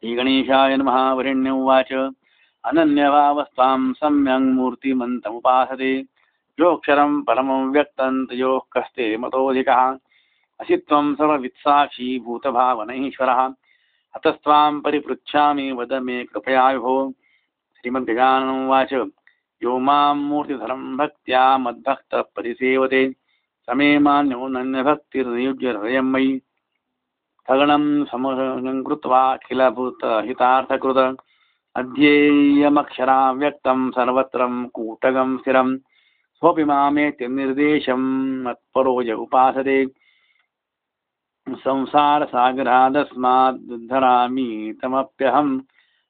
श्रीगणेशाय नमः वरेण्य उवाच अनन्यभावस्त्वां सम्यङ् मूर्तिमन्तमुपासते। योऽक्षरं परमं व्यक्तं तयोः कस्ते मतोऽधिकः। असि त्वं सर्ववित्साक्षी भूतभावनैश्वरः। अतस्त्वां परिपृच्छामि वद मे कृपया विभो। श्रीमद्गजानन उवाच यो माँ मूर्तिधरं भक्त्या मद्भक्तः परिसेवते समे मान्यो नन्यभक्तिर्नियुज्य हृदयं मयि। स्थगनं समनं कृत्वा अखिलभूतहितार्थकृत अध्येयमक्षराव्यक्तं सर्वत्रं कूटगं स्थिरं। सोऽपि मामेति निर्देशं मत्परो य उपासते। संसारसागरादस्मादुद्धरामि तमप्यहम्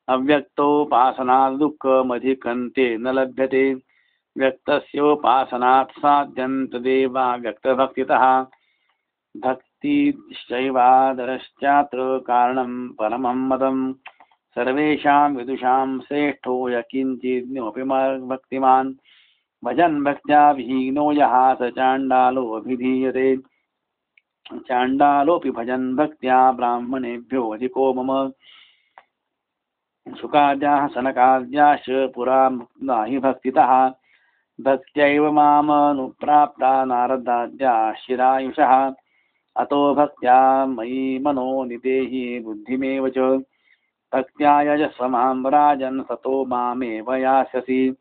अव्यक्तोपासनात् दुःखमधिकन्ते न लभ्यते। व्यक्तस्योपासनात् साध्यं तदेवा व्यक्तभक्तितः भक्तिश्चैवादरश्चात्र कारणं परमं मदं। सर्वेषां विदुषां श्रेष्ठो यकिञ्चिन्नोऽपि भक्तिमान् भजन् भक्त्या विहीनो यः स चाण्डालोऽभिधीयते। चाण्डालोऽपि भजन् भक्त्या ब्राह्मणेभ्यो अधिको मम। शुकाद्याः सनकाद्याश्च पुरा हि भक्तितः। भक्त्यैव मामनुप्राप्ता नारदाद्याः अतो भक्त्या मयि मनो निदेहि बुद्धिमेव च। भक्त्या यजस्व राजन् सतो मामेव यास्यसि।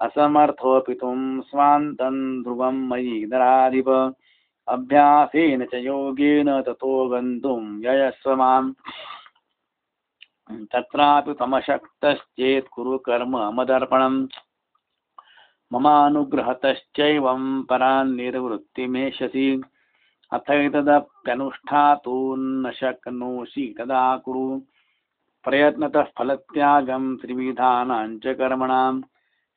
असमर्थोऽपि त्वं स्वान्तं ध्रुवं मयि नराधिप। अभ्यासेन च योगेन ततो गन्तुं ययस्व माम्। तत्रापि त्वमशक्तश्चेत् कुरु कर्म मदर्पणम् ममानुग्रहतश्चैवं परान् निर्वृत्तिमेष्यसि अथैतदप्यनुष्ठातु न शक्नोषि तदा कुरु? प्रयत्नतः फलत्यागं त्रिविधानां च कर्मणां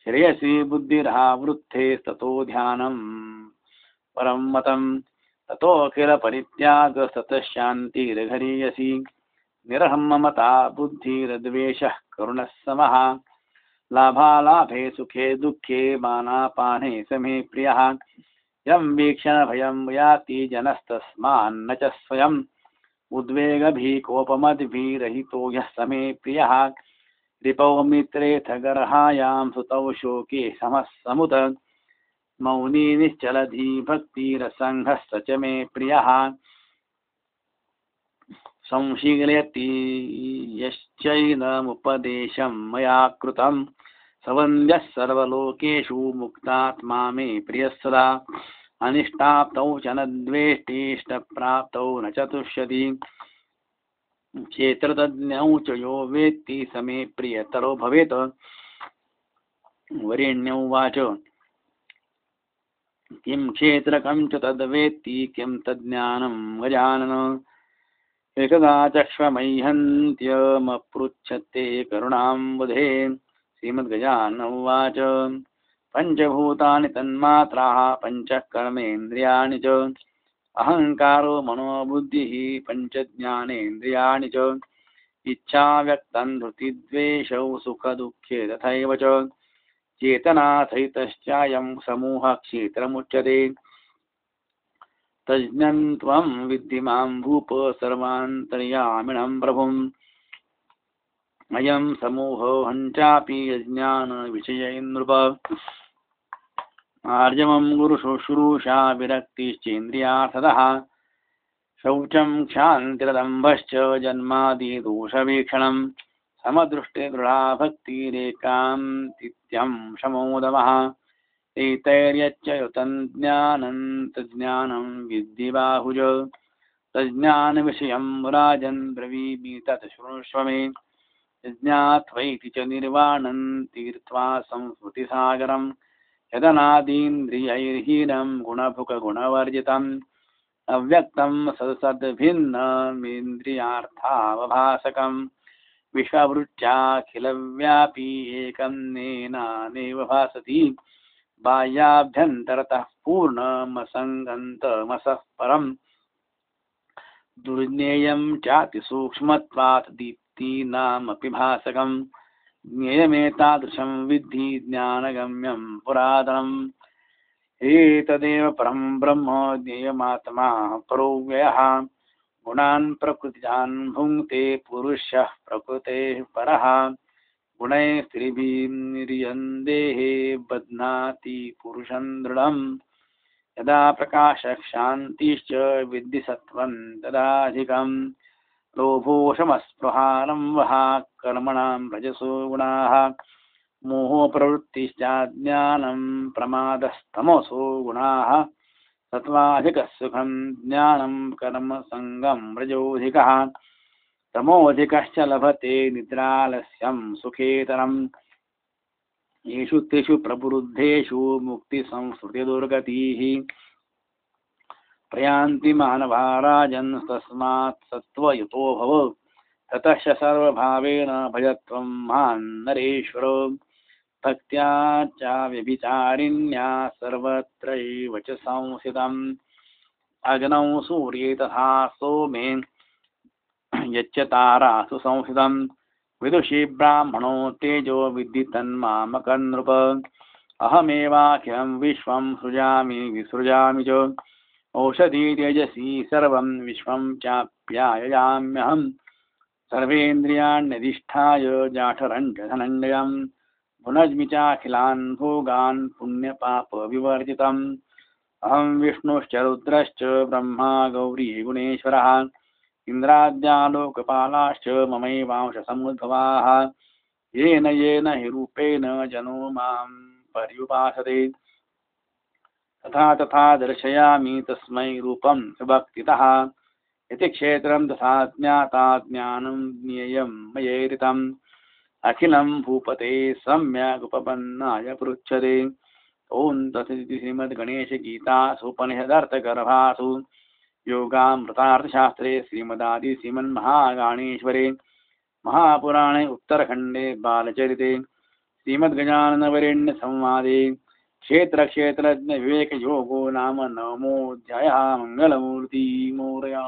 श्रेयसि बुद्धिरावृत्तेस्ततो ध्यानं परं मतं ततोऽखिलपरित्यागस्ततः शान्तिर्घरीयसि निरहममता बुद्धिरद्वेषः करुणः समः। लाभालाभे सुखे दुःखे मानापाने समे प्रियः। यं वीक्षण भयं याति जनस्तस्मान्न च स्वयम्। उद्वेगभीकोपमद्भिरहितो यः समे प्रियः। रिपौ मित्रेऽथ गर्हायां सुतौ शोके समः समुत मौनी निश्चलधी भक्तिरसङ्घः स च मे प्रियः। संशीलयति यश्चैनमुपदेशं मया कृतं सवन्द्यः सर्वलोकेषु मुक्तात्मा मे प्रियः सदा। अनिष्टाप्तौ च न द्वेष्टिष्टप्राप्तौ न च तुष्यति क्षेत्रतज्ञौ च यो वेत्ति स मे प्रियतरो भवेत्। वरेण्यौ उवाच किं क्षेत्रकं च तद्वेत्ति किं तज्ज्ञानं गजानन। एकदा चक्ष्वमह्यन्त्यमपृच्छते करुणां बुधे श्रीमद्गजान उवाच पञ्चभूतानि तन्मात्राः, पञ्चकर्मेन्द्रियाणि च। अहङ्कारो मनोबुद्धिः, पञ्चज्ञानेन्द्रियाणि च। इच्छा व्यक्तं धृतिद्वेषौ, सुखदुःखे तथैव च। चेतनासहितश्चायं समूहः क्षेत्रमुच्यते तज्ज्ञं त्वं विद्धि माँ भूप सर्वान्तर्यामिणं प्रभुम्। अयं समूहोऽहं चापि यज्ञानविषये नृप आर्जवं गुरुशुश्रूषा विरक्तिश्चेन्द्रियार्थदः शौचं क्षान्तिरदम्भश्च जन्मादिदोषवीक्षणं समदृष्टिदृढा भक्तिरेकान्तित्यं शमोदमः। एतैर्यच्च युतं विद्धि बाहुज। तज्ज्ञानविषयं राजन् ब्रवीमि तत् शृणुष्व मे यज्ञात्वैति च निर्वाणं तीर्त्वा संस्मृतिसागरं यदनादीन्द्रियैर्हीनं गुणभुकगुणवर्जितम् अव्यक्तं सदसद्भिन्नमिन्द्रियार्थावभासकं विश्ववृत्याखिलव्यापी एकं नेनानेव भासति बाह्याभ्यन्तरतः पूर्णमसङ्गन्तमसः परम् दुर्ज्ञेयं चातिसूक्ष्मत्वात् दीप्तीनामपि भासकं ज्ञेयमेतादृशं विद्धि ज्ञानगम्यं पुरातनम्। एतदेव परं ब्रह्म ज्ञेयमात्मा परो व्ययः। गुणान् प्रकृतिजान् भुङ्क्ते पुरुषः प्रकृतेः परः। गुणैः स्त्रिभिर्यन्देहे बध्नाति पुरुषं दृढम्। यदा प्रकाशशान्तिश्च विद्धि सत्त्वं तदाधिकं लोभोषमस्पृहारम्भः कर्मणां रजसो गुणाः मोहप्रवृत्तिश्चाज्ञानं प्रमादस्तमसो गुणाः सत्त्वाधिकसुखं ज्ञानं कर्मसङ्गं रजोऽधिकः तमोऽधिकश्च लभते निद्रालस्यं सुखेतरम्। येषु तेषु प्रवृद्धेषु मुक्तिसंस्कृतिदुर्गतिः प्रयान्ति मानवा राजन् तस्मात् सत्त्वयुतो भव। ततश्च सर्वभावेन भजत्वं मान् नरेश्वर। भक्त्या च व्यभिचारिण्या सर्वत्रैव च संस्थितम्। अग्नौ सूर्ये तथा सोमे यच्च तारासु संस्थितम्। विदुषी ब्राह्मणो तेजो विद्धि तन्मामकनृप अहमेवाख्यं विश्वं सृजामि, विसृजामि च। औषधी तेजसी सर्वं विश्वं चाप्याययाम्यहं सर्वेन्द्रियाण्यधिष्ठाय जाठरञ्च धनञ्जयं पुनज्मि चाखिलान् भोगान् पुण्यपापविवर्जितम्। अहं विष्णुश्च रुद्रश्च ब्रह्मा गौरी गुणेश्वरः। इन्द्राद्यालोकपालाश्च ममैवांशसमुद्भवाः येन येन हि रूपेण जनो माँ पर्युपासते। तथा तथा दर्शयामि तस्मै रूपं सुभक्तितः इति क्षेत्रं तथा ज्ञाता ज्ञानं ज्ञेयं मयेरितम् अखिलं भूपते सम्यगुपपन्नाय पृच्छते। ॐ तथैति श्रीमद्गणेशगीतासूपनिषदर्थगर्भासु। योगामृतार्थशास्त्रे श्रीमदादिश्रीमन्महागाणेश्वरे महापुराणे उत्तरखण्डे बालचरिते। श्रीमद्गजाननवरेण्यसंवादे। क्षेत्रक्षेत्रज्ञविवेकयोगो नाम नवमोऽध्यायः मंगलमूर्ति मोरया